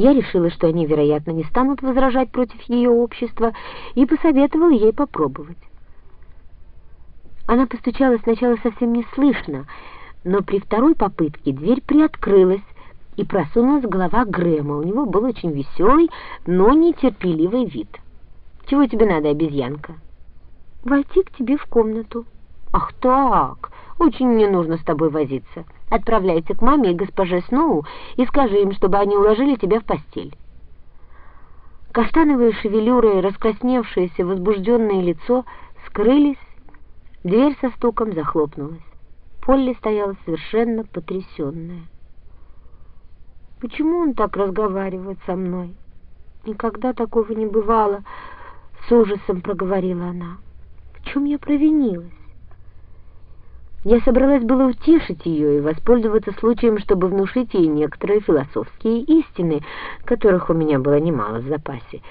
Я решила, что они, вероятно, не станут возражать против ее общества, и посоветовала ей попробовать. Она постучала сначала совсем неслышно, но при второй попытке дверь приоткрылась, и просунулась голова Грэма. У него был очень веселый, но нетерпеливый вид. «Чего тебе надо, обезьянка?» «Войти к тебе в комнату». «Ах так! Очень мне нужно с тобой возиться. Отправляйся к маме и госпоже Сноу и скажи им, чтобы они уложили тебя в постель». Каштановые шевелюры и раскрасневшееся возбужденное лицо скрылись, дверь со стуком захлопнулась. Полли стояла совершенно потрясенная. Почему он так разговаривает со мной? Никогда такого не бывало, с ужасом проговорила она. В чем я провинилась? Я собралась было утешить ее и воспользоваться случаем, чтобы внушить ей некоторые философские истины, которых у меня было немало в запасе.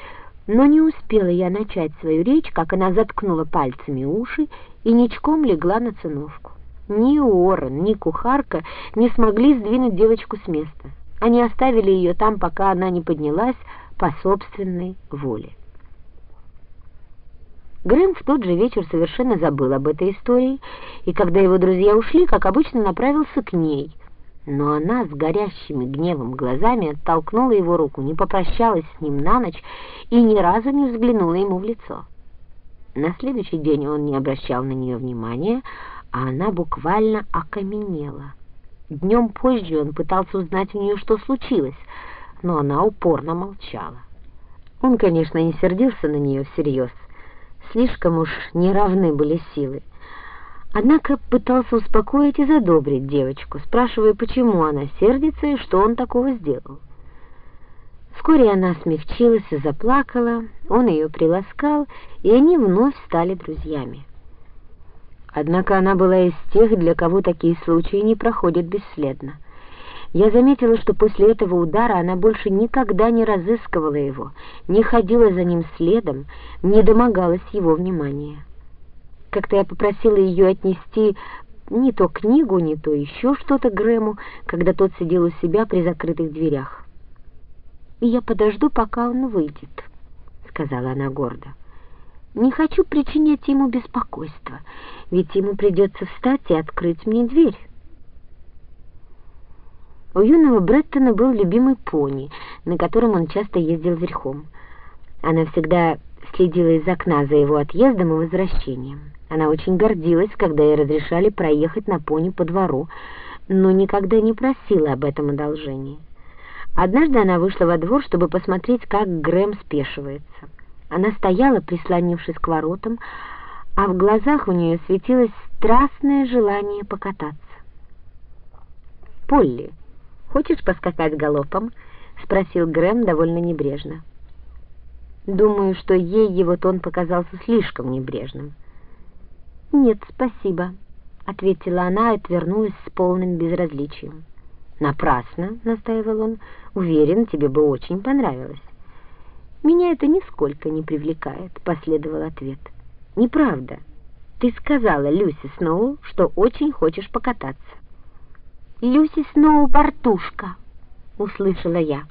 Но не успела я начать свою речь, как она заткнула пальцами уши и ничком легла на циновку. Ни Уоррен, ни кухарка не смогли сдвинуть девочку с места. Они оставили ее там, пока она не поднялась по собственной воле. Грэм в тот же вечер совершенно забыл об этой истории, и когда его друзья ушли, как обычно, направился к ней. Но она с горящими гневом глазами оттолкнула его руку, не попрощалась с ним на ночь и ни разу не взглянула ему в лицо. На следующий день он не обращал на нее внимания, а она буквально окаменела — Днем позже он пытался узнать у нее, что случилось, но она упорно молчала. Он, конечно, не сердился на нее всерьез, слишком уж неравны были силы. Однако пытался успокоить и задобрить девочку, спрашивая, почему она сердится и что он такого сделал. Вскоре она смягчилась и заплакала, он ее приласкал, и они вновь стали друзьями. Однако она была из тех, для кого такие случаи не проходят бесследно. Я заметила, что после этого удара она больше никогда не разыскивала его, не ходила за ним следом, не домогалась его внимания. Как-то я попросила ее отнести не то книгу, не то еще что-то Грэму, когда тот сидел у себя при закрытых дверях. «И я подожду, пока он выйдет», — сказала она гордо. Не хочу причинять ему беспокойство, ведь ему придется встать и открыть мне дверь. У юного Бреттона был любимый пони, на котором он часто ездил верхом. Она всегда следила из окна за его отъездом и возвращением. Она очень гордилась, когда ей разрешали проехать на пони по двору, но никогда не просила об этом одолжении. Однажды она вышла во двор, чтобы посмотреть, как Грэм спешивается. Она стояла, прислонившись к воротам, а в глазах у нее светилось страстное желание покататься. «Полли, хочешь поскакать галопом?» — спросил Грэм довольно небрежно. Думаю, что ей его тон показался слишком небрежным. «Нет, спасибо», — ответила она и отвернулась с полным безразличием. «Напрасно», — настаивал он, — «уверен, тебе бы очень понравилось». «Меня это нисколько не привлекает», — последовал ответ. «Неправда. Ты сказала Люси Сноу, что очень хочешь покататься». «Люси Сноу бортушка», — услышала я.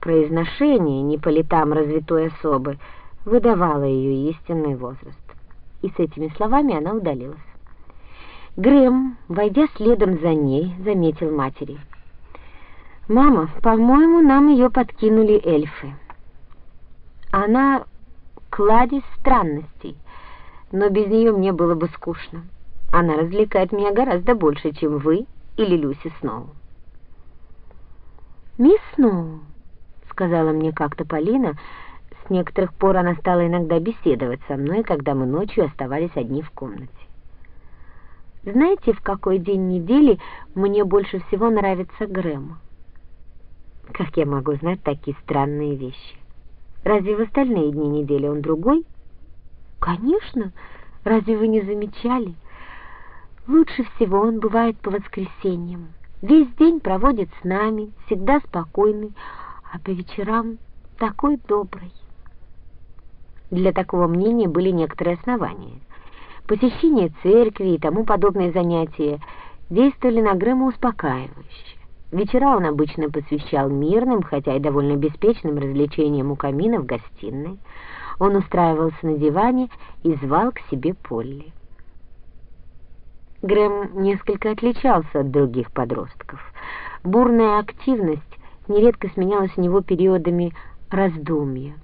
Произношение не по летам развитой особы выдавало ее истинный возраст. И с этими словами она удалилась. Грэм, войдя следом за ней, заметил матери. «Мама, по-моему, нам ее подкинули эльфы». Она кладезь странностей, но без нее мне было бы скучно. Она развлекает меня гораздо больше, чем вы или Люси Сноу. «Мисс Сноу», — сказала мне как-то Полина, с некоторых пор она стала иногда беседовать со мной, когда мы ночью оставались одни в комнате. Знаете, в какой день недели мне больше всего нравится Грэм? Как я могу знать такие странные вещи? Разве в остальные дни недели он другой? Конечно. Разве вы не замечали? Лучше всего он бывает по воскресеньям. Весь день проводит с нами, всегда спокойный, а по вечерам такой добрый. Для такого мнения были некоторые основания. Посещение церкви и тому подобные занятия действовали на Грэма успокаивающе. Вечера он обычно посвящал мирным, хотя и довольно беспечным развлечениям у камина в гостиной. Он устраивался на диване и звал к себе Полли. Грэм несколько отличался от других подростков. Бурная активность нередко сменялась у него периодами раздумья.